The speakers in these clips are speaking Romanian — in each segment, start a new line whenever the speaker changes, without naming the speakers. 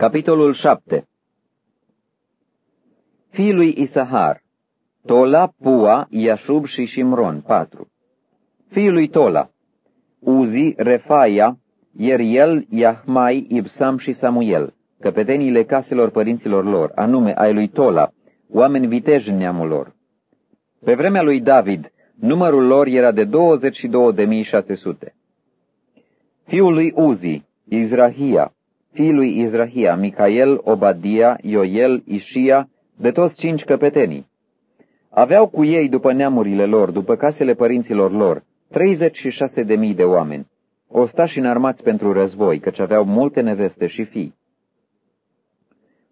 Capitolul 7 Fiii lui Isahar, Tola, Pua, Iașub și Shimron, 4. Fiii lui Tola, Uzi, Refaia, Ieriel, Iahmai, Ibsam și Samuel, căpeteniile caselor părinților lor, anume ai lui Tola, oameni viteji în neamul lor. Pe vremea lui David, numărul lor era de 22.600. Fiul lui Uzi, Izrahia, fiul lui Izrahia, Micael, Obadia, Ioel, Ișia, de toți cinci căpetenii. Aveau cu ei, după neamurile lor, după casele părinților lor, 36.000 de mii de oameni, ostași înarmați pentru război, căci aveau multe neveste și fii.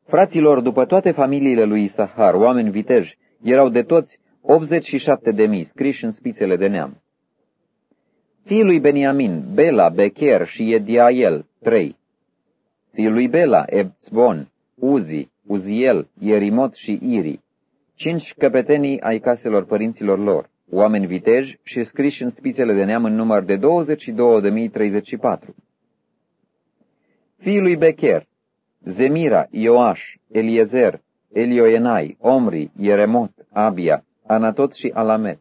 Fraților, după toate familiile lui Isahar, oameni viteji, erau de toți 87 de mii, scriși în spițele de neam. Fiul lui Beniamin, Bela, Becher și Ediael, trei. Fiul lui Bela, Ebzbon, Uzi, Uziel, Ierimot și Iri, cinci căpetenii ai caselor părinților lor, oameni viteji și scriși în spițele de neam în număr de 22.034. Fiul lui Becher, Zemira, Ioaș, Eliezer, Elioenai, Omri, Ieremot, Abia, Anatot și Alamet.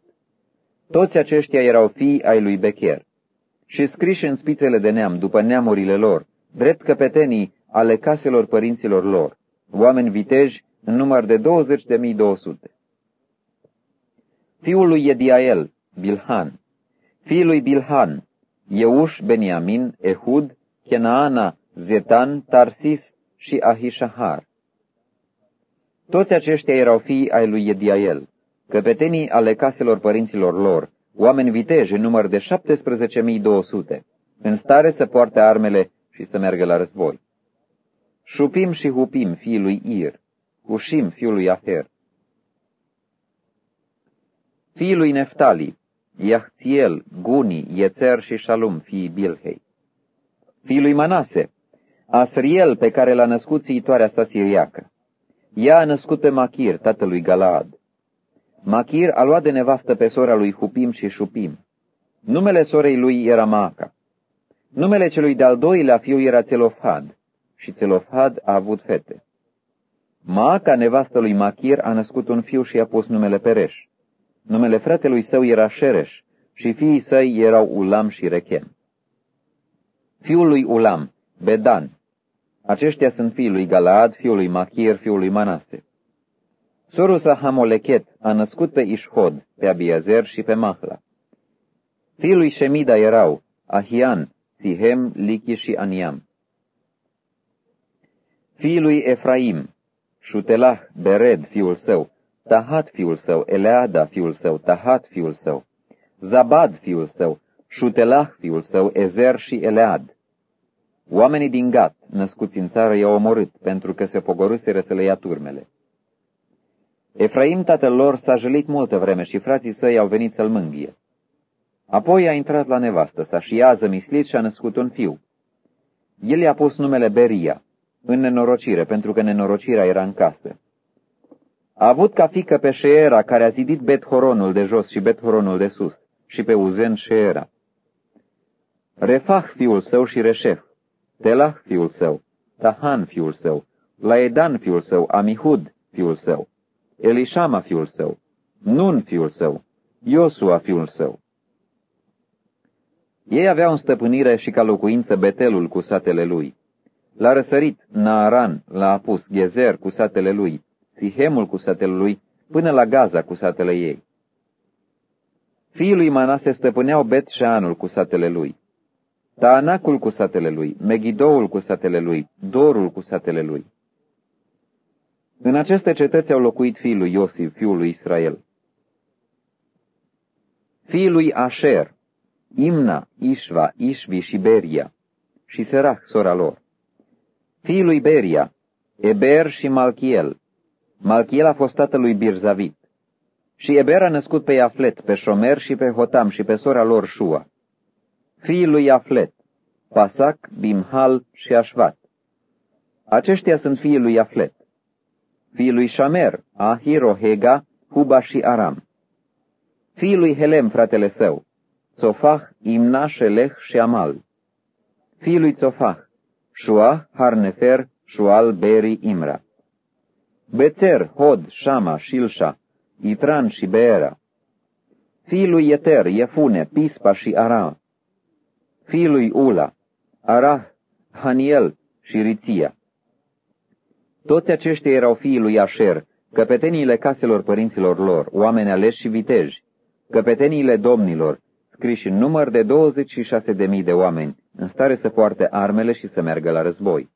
Toți aceștia erau fii ai lui Becher și scriși în spițele de neam după neamurile lor, drept căpetenii ale caselor părinților lor, oameni viteji în număr de 20.200. Fiul lui Ediael, Bilhan, fiul lui Bilhan, Euș, Beniamin, Ehud, Kenaana, Zetan, Tarsis și Ahishahar. Toți aceștia erau fii ai lui Ediael, căpetenii ale caselor părinților lor, oameni viteji în număr de 17.200, în stare să poarte armele și să meargă la război. Șupim și Hupim, fiul lui Ir, Hushim, fiul lui Aher. Fiul lui Neftali, Iahțiel, Guni, Iețer și Shalum, fiii Bilhei. Fiul lui Manase, Asriel, pe care l-a născut țiitoarea sa siriacă. Ea a născut pe Machir, tatălui Galaad. Machir a luat de nevastă pe sora lui Hupim și Shupim. Numele sorei lui era Maaca. Numele celui de-al doilea fiu era Țelofhad și Țelofhad a avut fete. Maaca, nevastă lui Machir, a născut un fiu și i-a pus numele Pereș. Numele fratelui său era Șereș și fiii săi erau Ulam și Rechem. Fiul lui Ulam, Bedan. Aceștia sunt fiii lui Galaad, fiul lui Machir, fiul lui Manase. Sorusa Hamolechet a născut pe Ishod, pe Abiazer și pe Mahla. Fiul lui Shemida erau Ahian, Sihem, Lichi și Aniam. Fiul lui Efraim, Shutelah, Bered, fiul său, Tahat, fiul său, Eleada, fiul său, Tahat, fiul său, Zabad, fiul său, Shutelah, fiul său, Ezer și Elead. Oamenii din Gat, născuți în țară, i-au omorât, pentru că se pogorâseră să le ia turmele. Efraim, tatăl lor, s-a jălit multă vreme și frații săi au venit să-l mânghie. Apoi a intrat la nevastă sa și ea a zămislit și a născut un fiu. El i-a pus numele Beria, în nenorocire, pentru că nenorocirea era în casă. A avut ca fică pe Sheera, care a zidit Bet-Horonul de jos și Bet-Horonul de sus, și pe Uzen Sheera. Refah, fiul său, și Reșef, Telah, fiul său, Tahan, fiul său, Laedan, fiul său, Amihud, fiul său, Elishama, fiul său, Nun, fiul său, Iosua, fiul său. Ei aveau în stăpânire și ca locuință Betelul cu satele lui. L-a răsărit Naaran, l-a apus Gezer cu satele lui, Sihemul cu satele lui, până la Gaza cu satele ei. Fiii lui Manase stăpâneau Bet Sheanul cu satele lui, Taanacul cu satele lui, Megidoul cu satele lui, Dorul cu satele lui. În aceste cetăți au locuit fiii lui Iosif, fiul lui Israel. Fiii lui Asher, Imna, Ishva, Ishvi și Beria, și Serach, sora lor. Fiii lui Beria, Eber și Malchiel. Malchiel a fost tatăl lui Birzavit. Și Eber a născut pe Iaflet, pe Șomer și pe Hotam și pe sora lor Shua. Fiii lui Iaflet, Pasac, Bimhal și Ashvat. Aceștia sunt fiii lui Iaflet. Fiii lui Shamer, Ahiro, Hega, Huba și Aram. Fiii lui Helem, fratele său, Țofah, Imna, Shelech și Amal. Fiii lui Țofah, Shua, Harnefer Shual, Beri, Imra. Bețer, Hod, Shama, Shilsha, Itran și Beera. Fiii lui Eter, Iefune, Pispa și Ara. Fiii lui Ula, Arah, Haniel și Riția. Toți aceștia erau fiii lui Asher, căpeteniile caselor părinților lor, oameni aleși și viteji, căpeteniile domnilor, scriși în număr de 26.000 de oameni, în stare să poarte armele și să meargă la război.